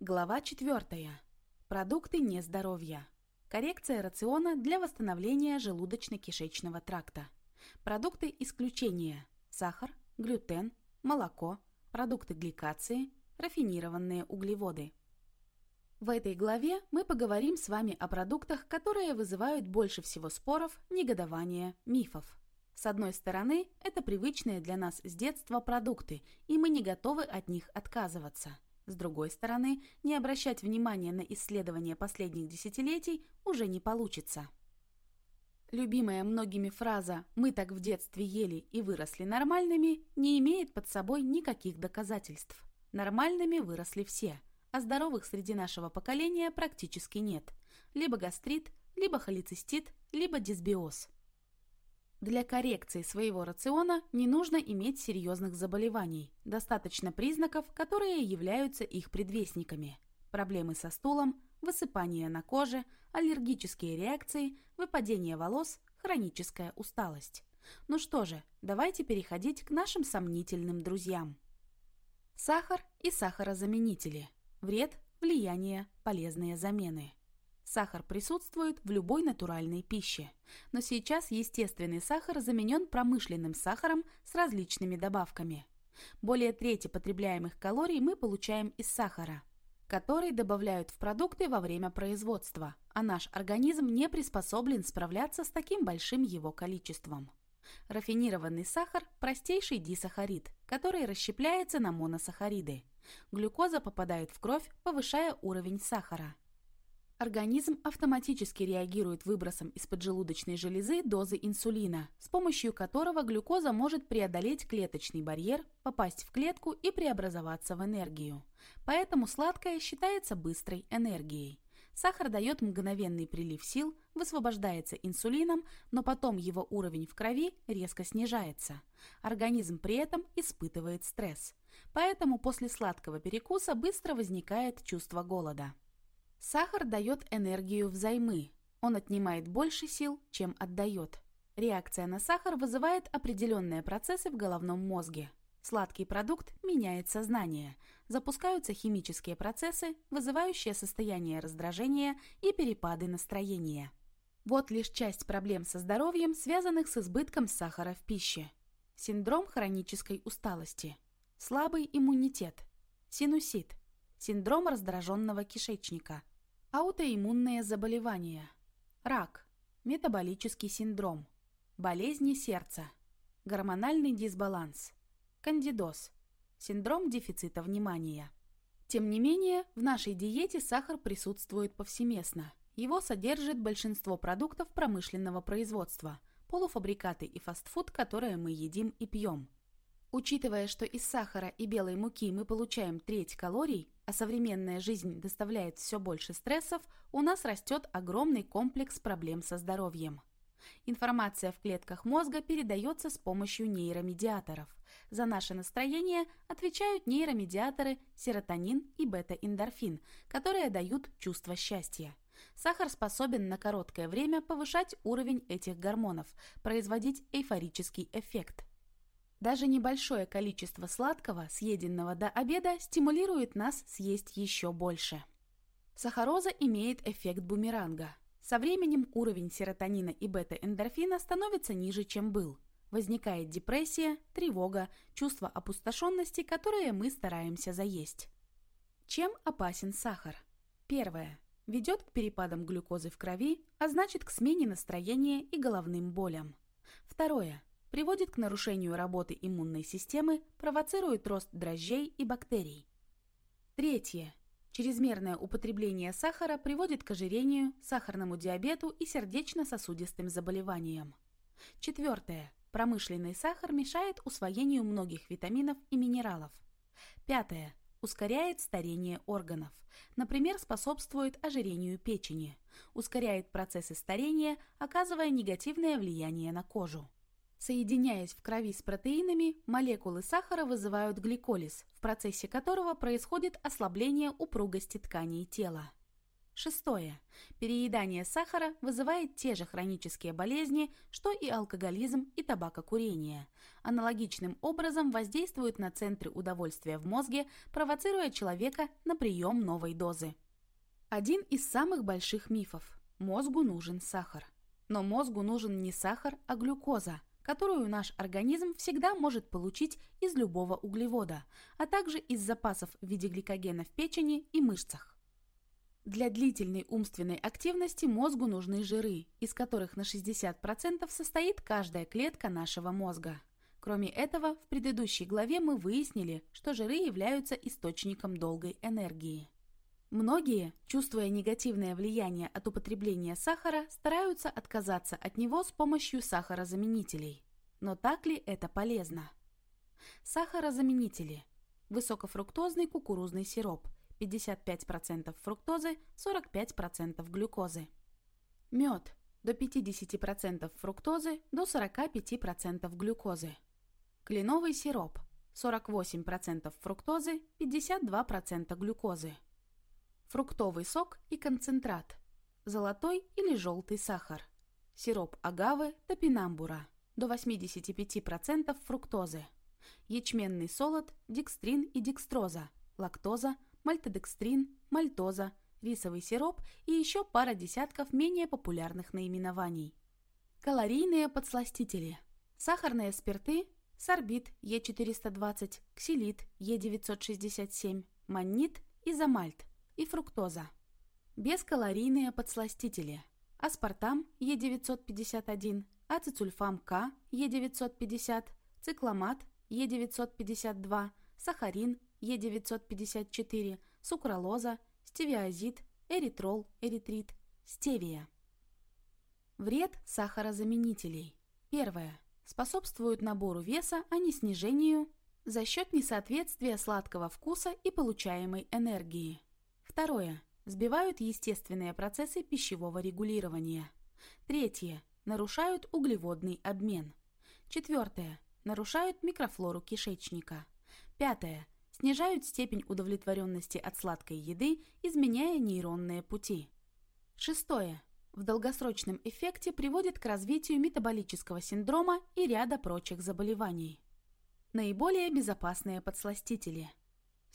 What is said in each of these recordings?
Глава 4. Продукты нездоровья. Коррекция рациона для восстановления желудочно-кишечного тракта. Продукты исключения. Сахар, глютен, молоко, продукты гликации, рафинированные углеводы. В этой главе мы поговорим с вами о продуктах, которые вызывают больше всего споров, негодования, мифов. С одной стороны, это привычные для нас с детства продукты, и мы не готовы от них отказываться – с другой стороны, не обращать внимания на исследования последних десятилетий уже не получится. Любимая многими фраза «мы так в детстве ели и выросли нормальными» не имеет под собой никаких доказательств. Нормальными выросли все, а здоровых среди нашего поколения практически нет. Либо гастрит, либо холецистит, либо дисбиоз. Для коррекции своего рациона не нужно иметь серьезных заболеваний. Достаточно признаков, которые являются их предвестниками. Проблемы со стулом, высыпание на коже, аллергические реакции, выпадение волос, хроническая усталость. Ну что же, давайте переходить к нашим сомнительным друзьям. Сахар и сахарозаменители. Вред, влияние, полезные замены. Сахар присутствует в любой натуральной пище. Но сейчас естественный сахар заменен промышленным сахаром с различными добавками. Более трети потребляемых калорий мы получаем из сахара, который добавляют в продукты во время производства, а наш организм не приспособлен справляться с таким большим его количеством. Рафинированный сахар – простейший дисахарид, который расщепляется на моносахариды. Глюкоза попадает в кровь, повышая уровень сахара – Организм автоматически реагирует выбросом из поджелудочной железы дозы инсулина, с помощью которого глюкоза может преодолеть клеточный барьер, попасть в клетку и преобразоваться в энергию. Поэтому сладкое считается быстрой энергией. Сахар дает мгновенный прилив сил, высвобождается инсулином, но потом его уровень в крови резко снижается. Организм при этом испытывает стресс. Поэтому после сладкого перекуса быстро возникает чувство голода. Сахар дает энергию взаймы. Он отнимает больше сил, чем отдает. Реакция на сахар вызывает определенные процессы в головном мозге. Сладкий продукт меняет сознание. Запускаются химические процессы, вызывающие состояние раздражения и перепады настроения. Вот лишь часть проблем со здоровьем, связанных с избытком сахара в пище. Синдром хронической усталости. Слабый иммунитет. Синусит. Синдром раздраженного кишечника. Аутоиммунные заболевания. Рак. Метаболический синдром. Болезни сердца. Гормональный дисбаланс. Кандидоз. Синдром дефицита внимания. Тем не менее, в нашей диете сахар присутствует повсеместно. Его содержит большинство продуктов промышленного производства, полуфабрикаты и фастфуд, которые мы едим и пьем – Учитывая, что из сахара и белой муки мы получаем треть калорий, а современная жизнь доставляет все больше стрессов, у нас растет огромный комплекс проблем со здоровьем. Информация в клетках мозга передается с помощью нейромедиаторов. За наше настроение отвечают нейромедиаторы серотонин и бета-эндорфин, которые дают чувство счастья. Сахар способен на короткое время повышать уровень этих гормонов, производить эйфорический эффект. Даже небольшое количество сладкого, съеденного до обеда, стимулирует нас съесть еще больше. Сахароза имеет эффект бумеранга. Со временем уровень серотонина и бета-эндорфина становится ниже, чем был. Возникает депрессия, тревога, чувство опустошенности, которые мы стараемся заесть. Чем опасен сахар? Первое. Ведет к перепадам глюкозы в крови, а значит к смене настроения и головным болям. Второе приводит к нарушению работы иммунной системы, провоцирует рост дрожжей и бактерий. Третье. Чрезмерное употребление сахара приводит к ожирению, сахарному диабету и сердечно-сосудистым заболеваниям. Четвертое. Промышленный сахар мешает усвоению многих витаминов и минералов. Пятое. Ускоряет старение органов. Например, способствует ожирению печени. Ускоряет процессы старения, оказывая негативное влияние на кожу. Соединяясь в крови с протеинами, молекулы сахара вызывают гликолиз, в процессе которого происходит ослабление упругости тканей тела. Шестое. Переедание сахара вызывает те же хронические болезни, что и алкоголизм и табакокурение. Аналогичным образом воздействуют на центры удовольствия в мозге, провоцируя человека на прием новой дозы. Один из самых больших мифов. Мозгу нужен сахар. Но мозгу нужен не сахар, а глюкоза, которую наш организм всегда может получить из любого углевода, а также из запасов в виде гликогена в печени и мышцах. Для длительной умственной активности мозгу нужны жиры, из которых на 60% состоит каждая клетка нашего мозга. Кроме этого, в предыдущей главе мы выяснили, что жиры являются источником долгой энергии. Многие, чувствуя негативное влияние от употребления сахара, стараются отказаться от него с помощью сахарозаменителей. Но так ли это полезно? Сахарозаменители. Высокофруктозный кукурузный сироп – 55% фруктозы, 45% глюкозы. Мед до 50% фруктозы, до 45% глюкозы. Кленовый сироп 48% фруктозы, 52% глюкозы. Фруктовый сок и концентрат. Золотой или желтый сахар. Сироп агавы, топинамбура до 85% фруктозы. Ячменный солод, декстрин и декстроза, лактоза, мальтодекстрин, мальтоза, рисовый сироп и еще пара десятков менее популярных наименований. Калорийные подсластители. Сахарные спирты, сорбит Е420, ксилит Е967, маннит, изомальт и фруктоза. Бескалорийные подсластители. Аспартам Е951, ацетульфам К Е950, цикломат Е952, сахарин Е954, сукралоза, стевиазид, эритрол, эритрит, стевия. Вред сахарозаменителей. Первое. Способствуют набору веса, а не снижению за счет несоответствия сладкого вкуса и получаемой энергии. Второе. Сбивают естественные процессы пищевого регулирования. Третье. Нарушают углеводный обмен. Четвертое. Нарушают микрофлору кишечника. Пятое снижают степень удовлетворенности от сладкой еды, изменяя нейронные пути. Шестое. В долгосрочном эффекте приводит к развитию метаболического синдрома и ряда прочих заболеваний. Наиболее безопасные подсластители.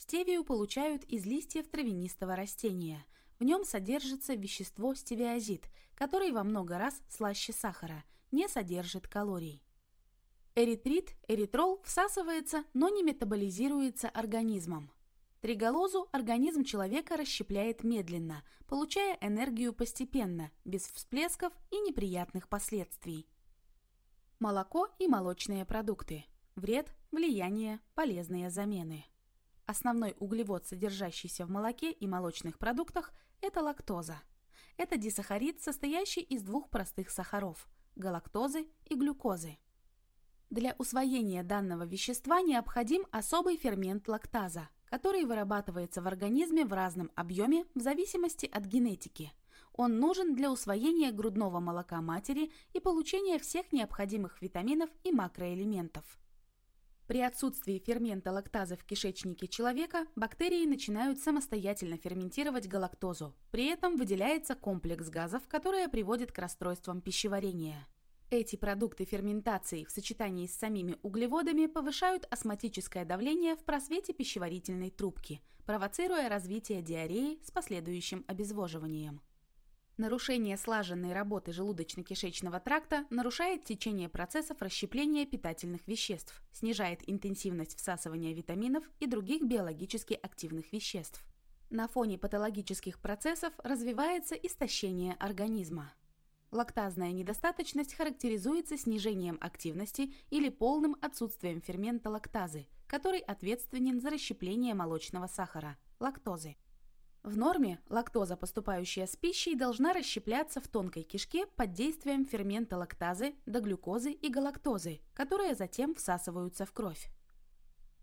Стевию получают из листьев травянистого растения. В нем содержится вещество стевиазид, который во много раз слаще сахара, не содержит калорий. Эритрит, эритрол всасывается, но не метаболизируется организмом. Триголозу организм человека расщепляет медленно, получая энергию постепенно, без всплесков и неприятных последствий. Молоко и молочные продукты. Вред, влияние, полезные замены. Основной углевод, содержащийся в молоке и молочных продуктах, это лактоза. Это дисахарид, состоящий из двух простых сахаров – галактозы и глюкозы. Для усвоения данного вещества необходим особый фермент лактаза, который вырабатывается в организме в разном объеме в зависимости от генетики. Он нужен для усвоения грудного молока матери и получения всех необходимых витаминов и макроэлементов. При отсутствии фермента лактазы в кишечнике человека бактерии начинают самостоятельно ферментировать галактозу. При этом выделяется комплекс газов, которые приводят к расстройствам пищеварения. Эти продукты ферментации в сочетании с самими углеводами повышают астматическое давление в просвете пищеварительной трубки, провоцируя развитие диареи с последующим обезвоживанием. Нарушение слаженной работы желудочно-кишечного тракта нарушает течение процессов расщепления питательных веществ, снижает интенсивность всасывания витаминов и других биологически активных веществ. На фоне патологических процессов развивается истощение организма. Лактазная недостаточность характеризуется снижением активности или полным отсутствием фермента лактазы, который ответственен за расщепление молочного сахара – лактозы. В норме лактоза, поступающая с пищей, должна расщепляться в тонкой кишке под действием фермента лактазы до глюкозы и галактозы, которые затем всасываются в кровь.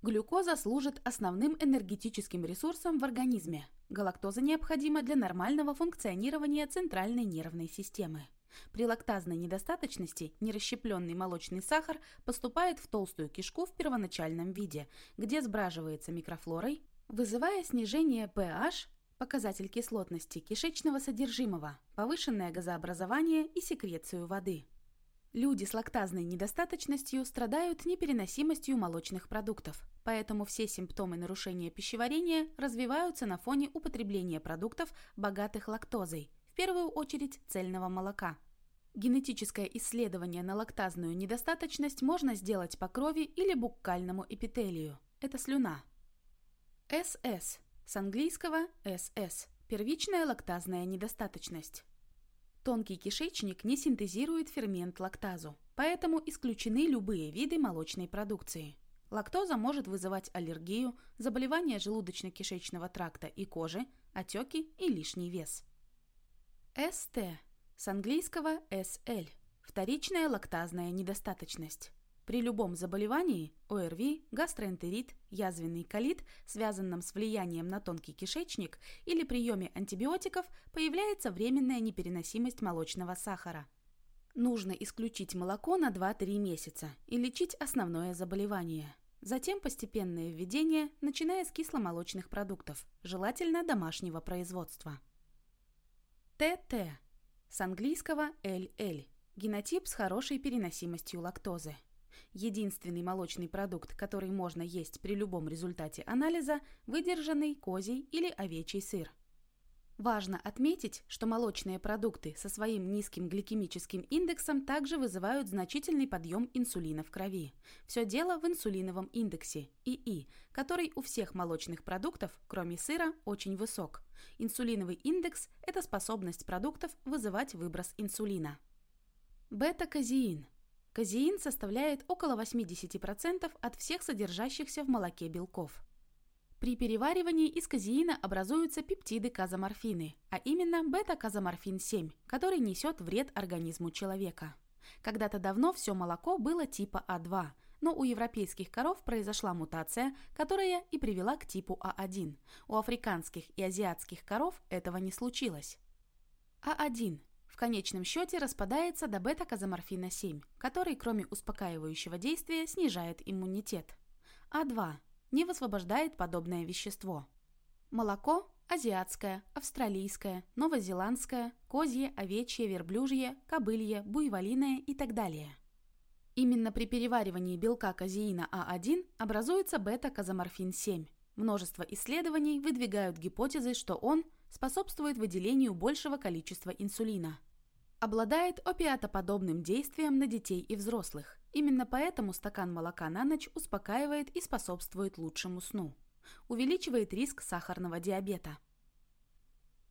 Глюкоза служит основным энергетическим ресурсом в организме. Галактоза необходима для нормального функционирования центральной нервной системы. При лактазной недостаточности нерасщепленный молочный сахар поступает в толстую кишку в первоначальном виде, где сбраживается микрофлорой, вызывая снижение pH, показатель кислотности кишечного содержимого, повышенное газообразование и секрецию воды. Люди с лактазной недостаточностью страдают непереносимостью молочных продуктов, поэтому все симптомы нарушения пищеварения развиваются на фоне употребления продуктов, богатых лактозой, в первую очередь цельного молока. Генетическое исследование на лактазную недостаточность можно сделать по крови или буккальному эпителию. Это слюна. СС с английского SS – первичная лактазная недостаточность. Тонкий кишечник не синтезирует фермент лактазу, поэтому исключены любые виды молочной продукции. Лактоза может вызывать аллергию, заболевания желудочно-кишечного тракта и кожи, отеки и лишний вес. СТ с английского SL – вторичная лактазная недостаточность. При любом заболевании – ОРВИ, гастроэнтерит, язвенный колит, связанном с влиянием на тонкий кишечник или приеме антибиотиков, появляется временная непереносимость молочного сахара. Нужно исключить молоко на 2-3 месяца и лечить основное заболевание. Затем постепенное введение, начиная с кисломолочных продуктов, желательно домашнего производства. ТТ с английского LL – генотип с хорошей переносимостью лактозы. Единственный молочный продукт, который можно есть при любом результате анализа – выдержанный козий или овечий сыр. Важно отметить, что молочные продукты со своим низким гликемическим индексом также вызывают значительный подъем инсулина в крови. Все дело в инсулиновом индексе, ИИ, который у всех молочных продуктов, кроме сыра, очень высок. Инсулиновый индекс – это способность продуктов вызывать выброс инсулина. Бета-казеин – Казеин составляет около 80% от всех содержащихся в молоке белков. При переваривании из казеина образуются пептиды казоморфины, а именно бета-казоморфин-7, который несет вред организму человека. Когда-то давно все молоко было типа А2, но у европейских коров произошла мутация, которая и привела к типу А1. У африканских и азиатских коров этого не случилось. А1 в конечном счете распадается до бета-казоморфина-7, который, кроме успокаивающего действия, снижает иммунитет. А2 не высвобождает подобное вещество. Молоко – азиатское, австралийское, новозеландское, козье, овечье, верблюжье, кобылье, буйволиное и так далее. Именно при переваривании белка казеина А1 образуется бета-казоморфин-7. Множество исследований выдвигают гипотезы, что он – способствует выделению большего количества инсулина. Обладает опиатоподобным действием на детей и взрослых. Именно поэтому стакан молока на ночь успокаивает и способствует лучшему сну. Увеличивает риск сахарного диабета.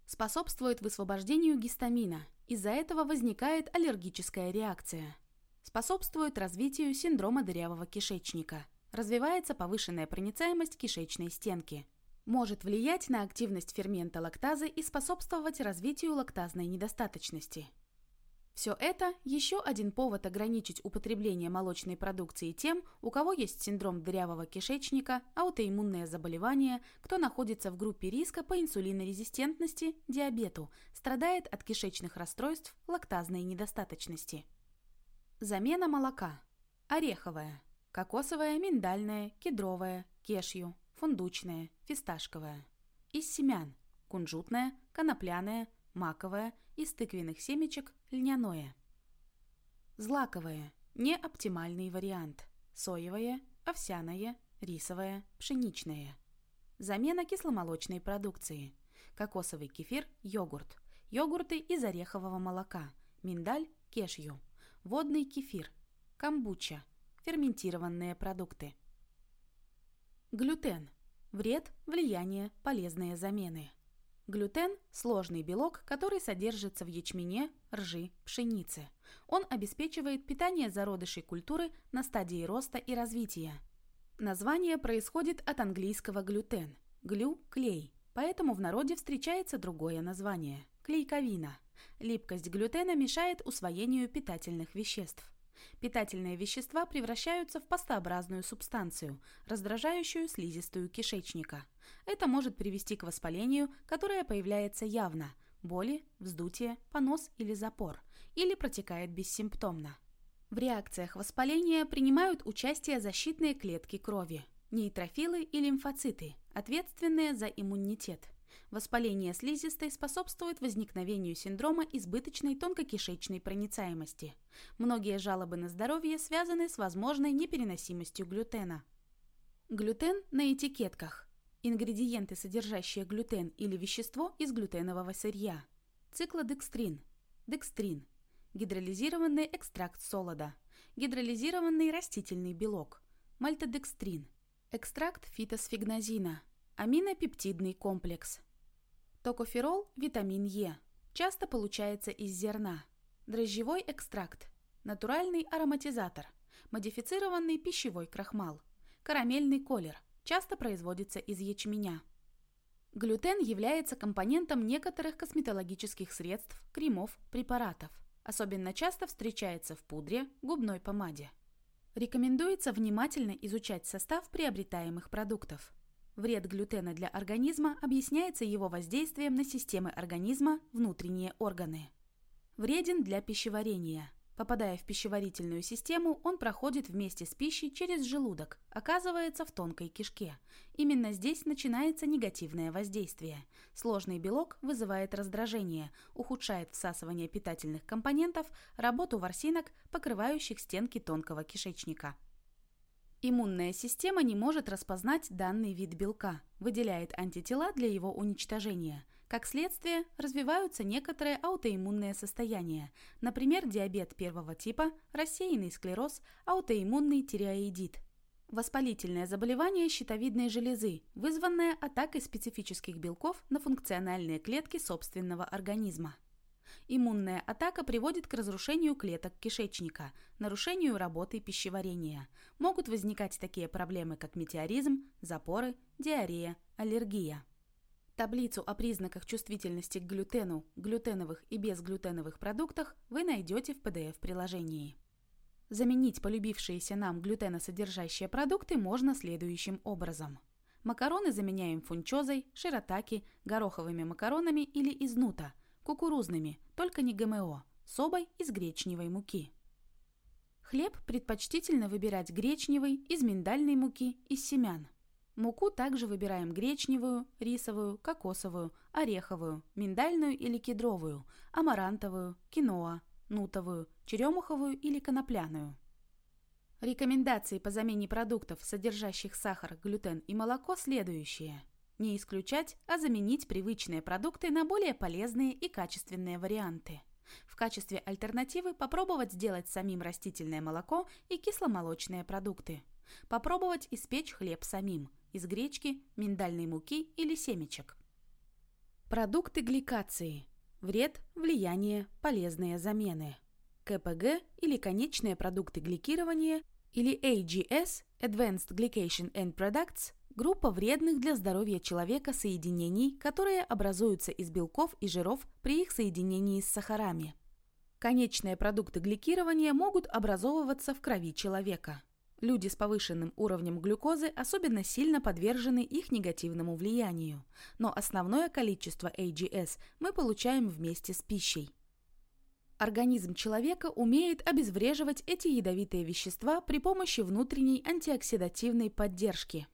Способствует высвобождению гистамина. Из-за этого возникает аллергическая реакция. Способствует развитию синдрома дырявого кишечника. Развивается повышенная проницаемость кишечной стенки может влиять на активность фермента лактазы и способствовать развитию лактазной недостаточности. Все это – еще один повод ограничить употребление молочной продукции тем, у кого есть синдром дырявого кишечника, аутоиммунное заболевание, кто находится в группе риска по инсулинорезистентности, диабету, страдает от кишечных расстройств, лактазной недостаточности. Замена молока. Ореховое, кокосовое, миндальное, кедровое, кешью, фундучное, фисташковое. Из семян – кунжутное, конопляное, маковое, из тыквенных семечек – льняное. Злаковое – неоптимальный вариант. Соевое, овсяное, рисовое, пшеничное. Замена кисломолочной продукции. Кокосовый кефир, йогурт. Йогурты из орехового молока. Миндаль, кешью. Водный кефир. Камбуча. Ферментированные продукты. Глютен. Вред, влияние, полезные замены. Глютен – сложный белок, который содержится в ячмене, ржи, пшенице. Он обеспечивает питание зародышей культуры на стадии роста и развития. Название происходит от английского глютен – глю – клей, поэтому в народе встречается другое название – клейковина. Липкость глютена мешает усвоению питательных веществ. Питательные вещества превращаются в пастообразную субстанцию, раздражающую слизистую кишечника. Это может привести к воспалению, которое появляется явно – боли, вздутие, понос или запор, или протекает бессимптомно. В реакциях воспаления принимают участие защитные клетки крови, нейтрофилы и лимфоциты, ответственные за иммунитет. Воспаление слизистой способствует возникновению синдрома избыточной тонкокишечной проницаемости. Многие жалобы на здоровье связаны с возможной непереносимостью глютена. Глютен на этикетках. Ингредиенты, содержащие глютен или вещество из глютенового сырья. Циклодекстрин. Декстрин. Гидролизированный экстракт солода. Гидролизированный растительный белок. Мальтодекстрин. Экстракт фитосфигнозина. Аминопептидный комплекс. Токоферол – витамин Е. Часто получается из зерна. Дрожжевой экстракт. Натуральный ароматизатор. Модифицированный пищевой крахмал. Карамельный колер. Часто производится из ячменя. Глютен является компонентом некоторых косметологических средств, кремов, препаратов. Особенно часто встречается в пудре, губной помаде. Рекомендуется внимательно изучать состав приобретаемых продуктов. Вред глютена для организма объясняется его воздействием на системы организма, внутренние органы. Вреден для пищеварения – Попадая в пищеварительную систему, он проходит вместе с пищей через желудок, оказывается в тонкой кишке. Именно здесь начинается негативное воздействие. Сложный белок вызывает раздражение, ухудшает всасывание питательных компонентов, работу ворсинок, покрывающих стенки тонкого кишечника. Иммунная система не может распознать данный вид белка, выделяет антитела для его уничтожения – как следствие, развиваются некоторые аутоиммунные состояния, например, диабет первого типа, рассеянный склероз, аутоиммунный тиреоидит. Воспалительное заболевание щитовидной железы, вызванное атакой специфических белков на функциональные клетки собственного организма. Иммунная атака приводит к разрушению клеток кишечника, нарушению работы пищеварения. Могут возникать такие проблемы, как метеоризм, запоры, диарея, аллергия. Таблицу о признаках чувствительности к глютену, глютеновых и безглютеновых продуктах вы найдете в PDF-приложении. Заменить полюбившиеся нам глютеносодержащие продукты можно следующим образом. Макароны заменяем фунчозой, широтаки, гороховыми макаронами или из нута, кукурузными, только не ГМО, собой из гречневой муки. Хлеб предпочтительно выбирать гречневый, из миндальной муки, из семян – Муку также выбираем гречневую, рисовую, кокосовую, ореховую, миндальную или кедровую, амарантовую, киноа, нутовую, черемуховую или конопляную. Рекомендации по замене продуктов, содержащих сахар, глютен и молоко, следующие. Не исключать, а заменить привычные продукты на более полезные и качественные варианты. В качестве альтернативы попробовать сделать самим растительное молоко и кисломолочные продукты. Попробовать испечь хлеб самим – из гречки, миндальной муки или семечек. Продукты гликации. Вред, влияние, полезные замены. КПГ или конечные продукты гликирования или AGS Advanced Glycation End Products – группа вредных для здоровья человека соединений, которые образуются из белков и жиров при их соединении с сахарами. Конечные продукты гликирования могут образовываться в крови человека. Люди с повышенным уровнем глюкозы особенно сильно подвержены их негативному влиянию, но основное количество AGS мы получаем вместе с пищей. Организм человека умеет обезвреживать эти ядовитые вещества при помощи внутренней антиоксидативной поддержки.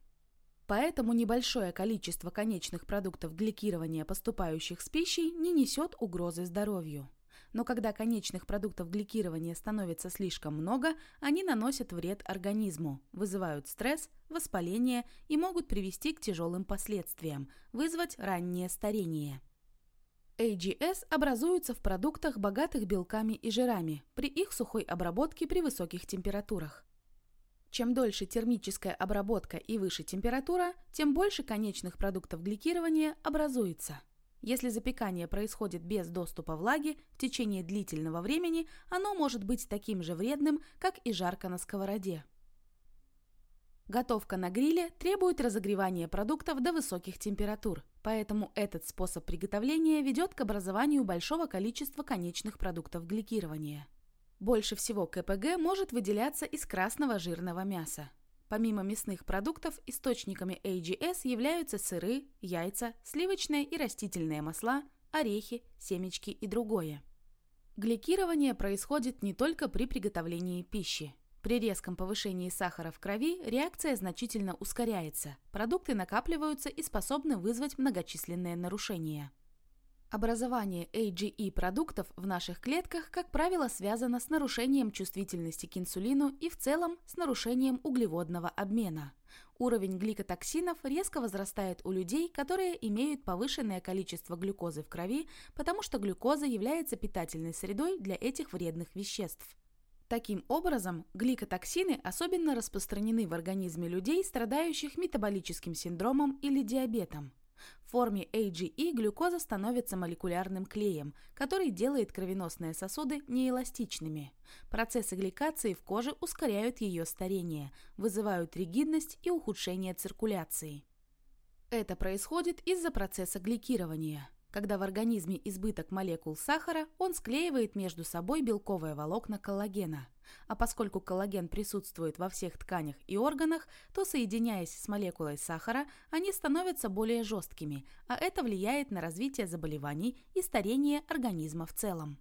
Поэтому небольшое количество конечных продуктов гликирования, поступающих с пищей, не несет угрозы здоровью но когда конечных продуктов гликирования становится слишком много, они наносят вред организму, вызывают стресс, воспаление и могут привести к тяжелым последствиям, вызвать раннее старение. AGS образуются в продуктах, богатых белками и жирами, при их сухой обработке при высоких температурах. Чем дольше термическая обработка и выше температура, тем больше конечных продуктов гликирования образуется. Если запекание происходит без доступа влаги в течение длительного времени, оно может быть таким же вредным, как и жарко на сковороде. Готовка на гриле требует разогревания продуктов до высоких температур, поэтому этот способ приготовления ведет к образованию большого количества конечных продуктов гликирования. Больше всего КПГ может выделяться из красного жирного мяса. Помимо мясных продуктов, источниками AGS являются сыры, яйца, сливочные и растительные масла, орехи, семечки и другое. Гликирование происходит не только при приготовлении пищи. При резком повышении сахара в крови реакция значительно ускоряется, продукты накапливаются и способны вызвать многочисленные нарушения. Образование AGE продуктов в наших клетках, как правило, связано с нарушением чувствительности к инсулину и в целом с нарушением углеводного обмена. Уровень гликотоксинов резко возрастает у людей, которые имеют повышенное количество глюкозы в крови, потому что глюкоза является питательной средой для этих вредных веществ. Таким образом, гликотоксины особенно распространены в организме людей, страдающих метаболическим синдромом или диабетом. В форме AGE глюкоза становится молекулярным клеем, который делает кровеносные сосуды неэластичными. Процессы гликации в коже ускоряют ее старение, вызывают ригидность и ухудшение циркуляции. Это происходит из-за процесса гликирования. Когда в организме избыток молекул сахара, он склеивает между собой белковые волокна коллагена. А поскольку коллаген присутствует во всех тканях и органах, то, соединяясь с молекулой сахара, они становятся более жесткими, а это влияет на развитие заболеваний и старение организма в целом.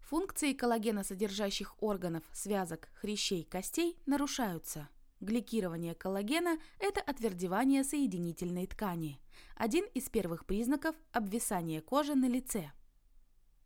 Функции коллагеносодержащих органов, связок, хрящей, костей нарушаются – Гликирование коллагена – это отвердевание соединительной ткани. Один из первых признаков – обвисание кожи на лице.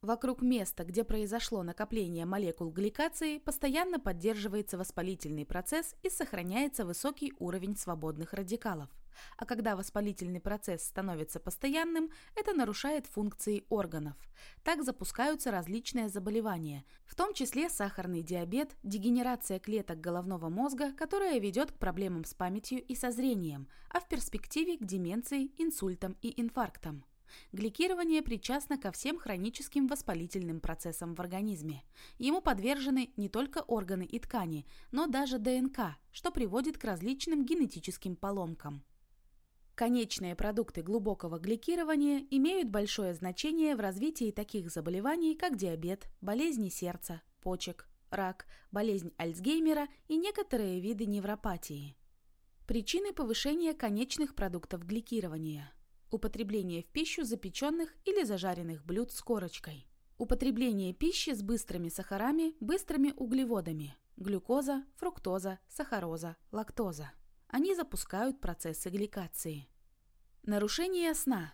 Вокруг места, где произошло накопление молекул гликации, постоянно поддерживается воспалительный процесс и сохраняется высокий уровень свободных радикалов а когда воспалительный процесс становится постоянным, это нарушает функции органов. Так запускаются различные заболевания, в том числе сахарный диабет, дегенерация клеток головного мозга, которая ведет к проблемам с памятью и со зрением, а в перспективе к деменции, инсультам и инфарктам. Гликирование причастно ко всем хроническим воспалительным процессам в организме. Ему подвержены не только органы и ткани, но даже ДНК, что приводит к различным генетическим поломкам. Конечные продукты глубокого гликирования имеют большое значение в развитии таких заболеваний, как диабет, болезни сердца, почек, рак, болезнь Альцгеймера и некоторые виды невропатии. Причины повышения конечных продуктов гликирования. Употребление в пищу запеченных или зажаренных блюд с корочкой. Употребление пищи с быстрыми сахарами, быстрыми углеводами. Глюкоза, фруктоза, сахароза, лактоза. Они запускают процессы гликации. Нарушение сна.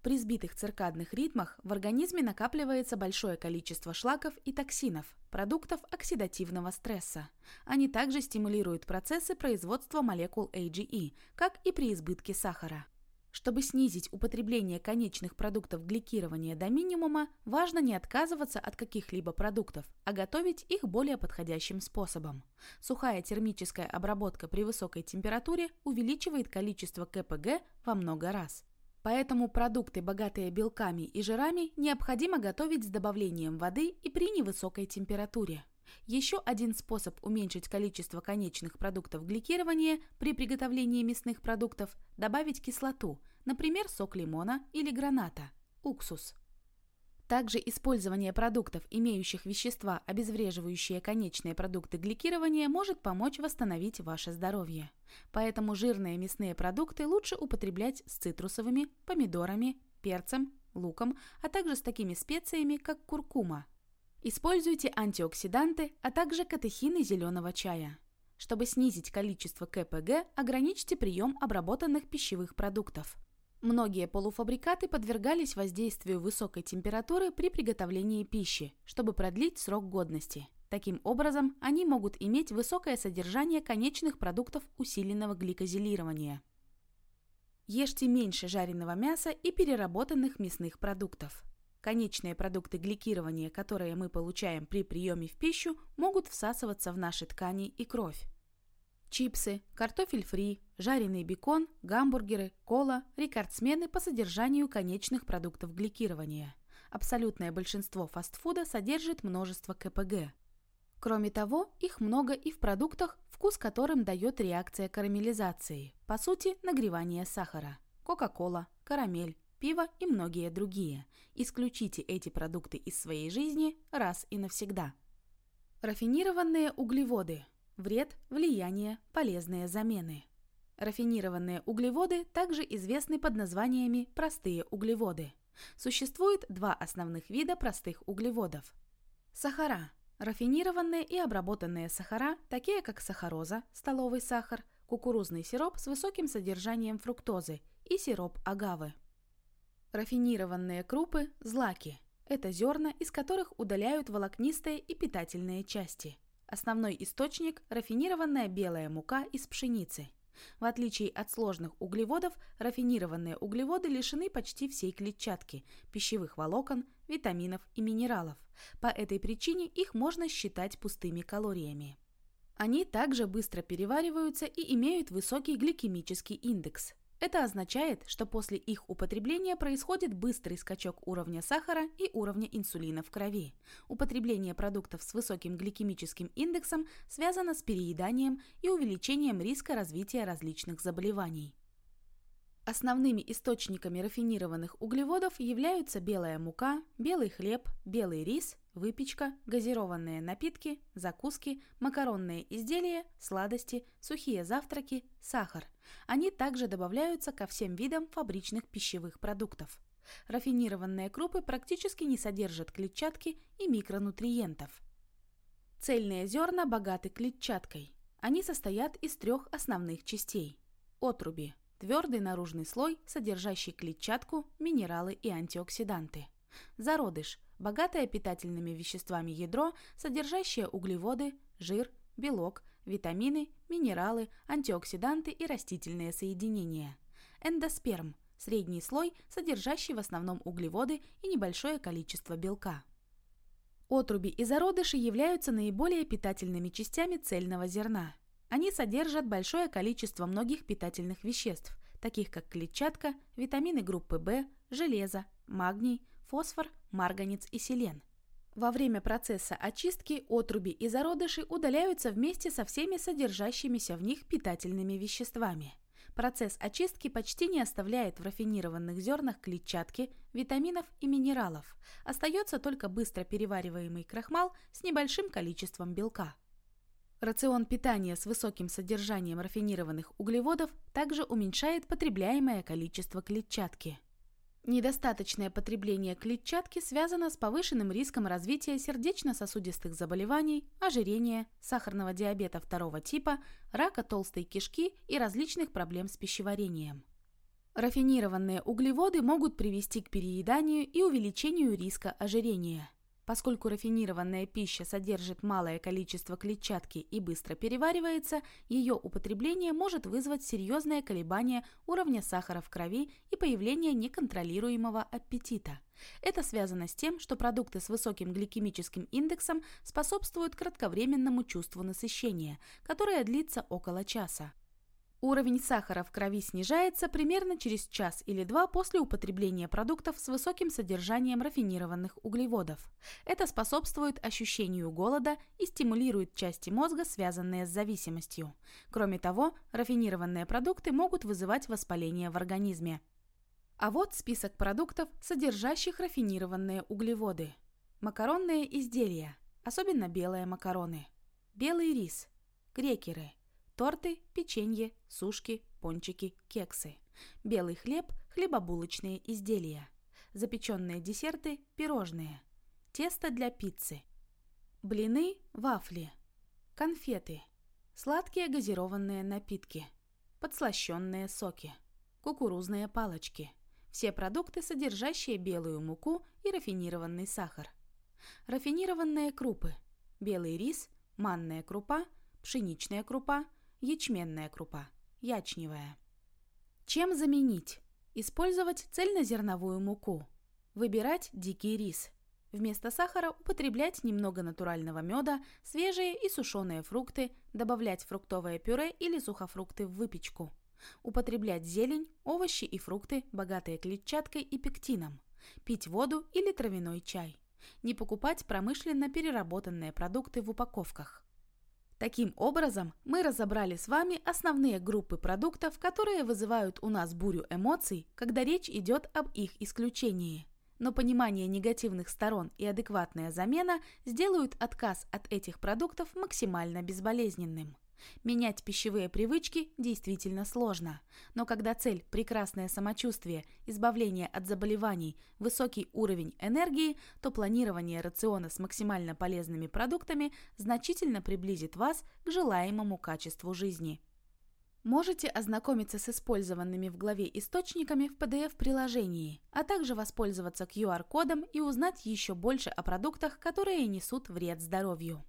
При сбитых циркадных ритмах в организме накапливается большое количество шлаков и токсинов, продуктов оксидативного стресса. Они также стимулируют процессы производства молекул AGE, как и при избытке сахара. Чтобы снизить употребление конечных продуктов гликирования до минимума, важно не отказываться от каких-либо продуктов, а готовить их более подходящим способом. Сухая термическая обработка при высокой температуре увеличивает количество КПГ во много раз. Поэтому продукты, богатые белками и жирами, необходимо готовить с добавлением воды и при невысокой температуре. Еще один способ уменьшить количество конечных продуктов гликирования при приготовлении мясных продуктов – добавить кислоту, например, сок лимона или граната, уксус. Также использование продуктов, имеющих вещества, обезвреживающие конечные продукты гликирования, может помочь восстановить ваше здоровье. Поэтому жирные мясные продукты лучше употреблять с цитрусовыми, помидорами, перцем, луком, а также с такими специями, как куркума, Используйте антиоксиданты, а также катехины зеленого чая. Чтобы снизить количество КПГ, ограничьте прием обработанных пищевых продуктов. Многие полуфабрикаты подвергались воздействию высокой температуры при приготовлении пищи, чтобы продлить срок годности. Таким образом, они могут иметь высокое содержание конечных продуктов усиленного гликозилирования. Ешьте меньше жареного мяса и переработанных мясных продуктов. Конечные продукты гликирования, которые мы получаем при приеме в пищу, могут всасываться в наши ткани и кровь. Чипсы, картофель фри, жареный бекон, гамбургеры, кола – рекордсмены по содержанию конечных продуктов гликирования. Абсолютное большинство фастфуда содержит множество КПГ. Кроме того, их много и в продуктах, вкус которым дает реакция карамелизации, по сути, нагревание сахара. Кока-кола, карамель, пиво и многие другие. Исключите эти продукты из своей жизни раз и навсегда. Рафинированные углеводы. Вред, влияние, полезные замены. Рафинированные углеводы также известны под названиями простые углеводы. Существует два основных вида простых углеводов. Сахара. Рафинированные и обработанные сахара, такие как сахароза, столовый сахар, кукурузный сироп с высоким содержанием фруктозы и сироп агавы. Рафинированные крупы – злаки. Это зерна, из которых удаляют волокнистые и питательные части. Основной источник – рафинированная белая мука из пшеницы. В отличие от сложных углеводов, рафинированные углеводы лишены почти всей клетчатки, пищевых волокон, витаминов и минералов. По этой причине их можно считать пустыми калориями. Они также быстро перевариваются и имеют высокий гликемический индекс. Это означает, что после их употребления происходит быстрый скачок уровня сахара и уровня инсулина в крови. Употребление продуктов с высоким гликемическим индексом связано с перееданием и увеличением риска развития различных заболеваний. Основными источниками рафинированных углеводов являются белая мука, белый хлеб, белый рис, выпечка, газированные напитки, закуски, макаронные изделия, сладости, сухие завтраки, сахар. Они также добавляются ко всем видам фабричных пищевых продуктов. Рафинированные крупы практически не содержат клетчатки и микронутриентов. Цельные зерна богаты клетчаткой. Они состоят из трех основных частей – отруби – Твердый наружный слой, содержащий клетчатку, минералы и антиоксиданты. Зародыш – богатое питательными веществами ядро, содержащее углеводы, жир, белок, витамины, минералы, антиоксиданты и растительные соединения. Эндосперм – средний слой, содержащий в основном углеводы и небольшое количество белка. Отруби и зародыши являются наиболее питательными частями цельного зерна. Они содержат большое количество многих питательных веществ, таких как клетчатка, витамины группы В, железо, магний, фосфор, марганец и селен. Во время процесса очистки отруби и зародыши удаляются вместе со всеми содержащимися в них питательными веществами. Процесс очистки почти не оставляет в рафинированных зернах клетчатки, витаминов и минералов. Остается только быстро перевариваемый крахмал с небольшим количеством белка. Рацион питания с высоким содержанием рафинированных углеводов также уменьшает потребляемое количество клетчатки. Недостаточное потребление клетчатки связано с повышенным риском развития сердечно-сосудистых заболеваний, ожирения, сахарного диабета второго типа, рака толстой кишки и различных проблем с пищеварением. Рафинированные углеводы могут привести к перееданию и увеличению риска ожирения. Поскольку рафинированная пища содержит малое количество клетчатки и быстро переваривается, ее употребление может вызвать серьезное колебание уровня сахара в крови и появление неконтролируемого аппетита. Это связано с тем, что продукты с высоким гликемическим индексом способствуют кратковременному чувству насыщения, которое длится около часа. Уровень сахара в крови снижается примерно через час или два после употребления продуктов с высоким содержанием рафинированных углеводов. Это способствует ощущению голода и стимулирует части мозга, связанные с зависимостью. Кроме того, рафинированные продукты могут вызывать воспаление в организме. А вот список продуктов, содержащих рафинированные углеводы. Макаронные изделия, особенно белые макароны. Белый рис, крекеры – Торты, печенье, сушки, пончики, кексы. Белый хлеб, хлебобулочные изделия. Запеченные десерты, пирожные. Тесто для пиццы. Блины, вафли. Конфеты. Сладкие газированные напитки. Подслащенные соки. Кукурузные палочки. Все продукты, содержащие белую муку и рафинированный сахар. Рафинированные крупы. Белый рис, манная крупа, пшеничная крупа – ячменная крупа, ячневая. Чем заменить? Использовать цельнозерновую муку. Выбирать дикий рис. Вместо сахара употреблять немного натурального меда, свежие и сушеные фрукты, добавлять фруктовое пюре или сухофрукты в выпечку. Употреблять зелень, овощи и фрукты, богатые клетчаткой и пектином. Пить воду или травяной чай. Не покупать промышленно переработанные продукты в упаковках. Таким образом, мы разобрали с вами основные группы продуктов, которые вызывают у нас бурю эмоций, когда речь идет об их исключении. Но понимание негативных сторон и адекватная замена сделают отказ от этих продуктов максимально безболезненным. Менять пищевые привычки действительно сложно, но когда цель – прекрасное самочувствие, избавление от заболеваний, высокий уровень энергии, то планирование рациона с максимально полезными продуктами значительно приблизит вас к желаемому качеству жизни. Можете ознакомиться с использованными в главе источниками в PDF-приложении, а также воспользоваться QR-кодом и узнать еще больше о продуктах, которые несут вред здоровью.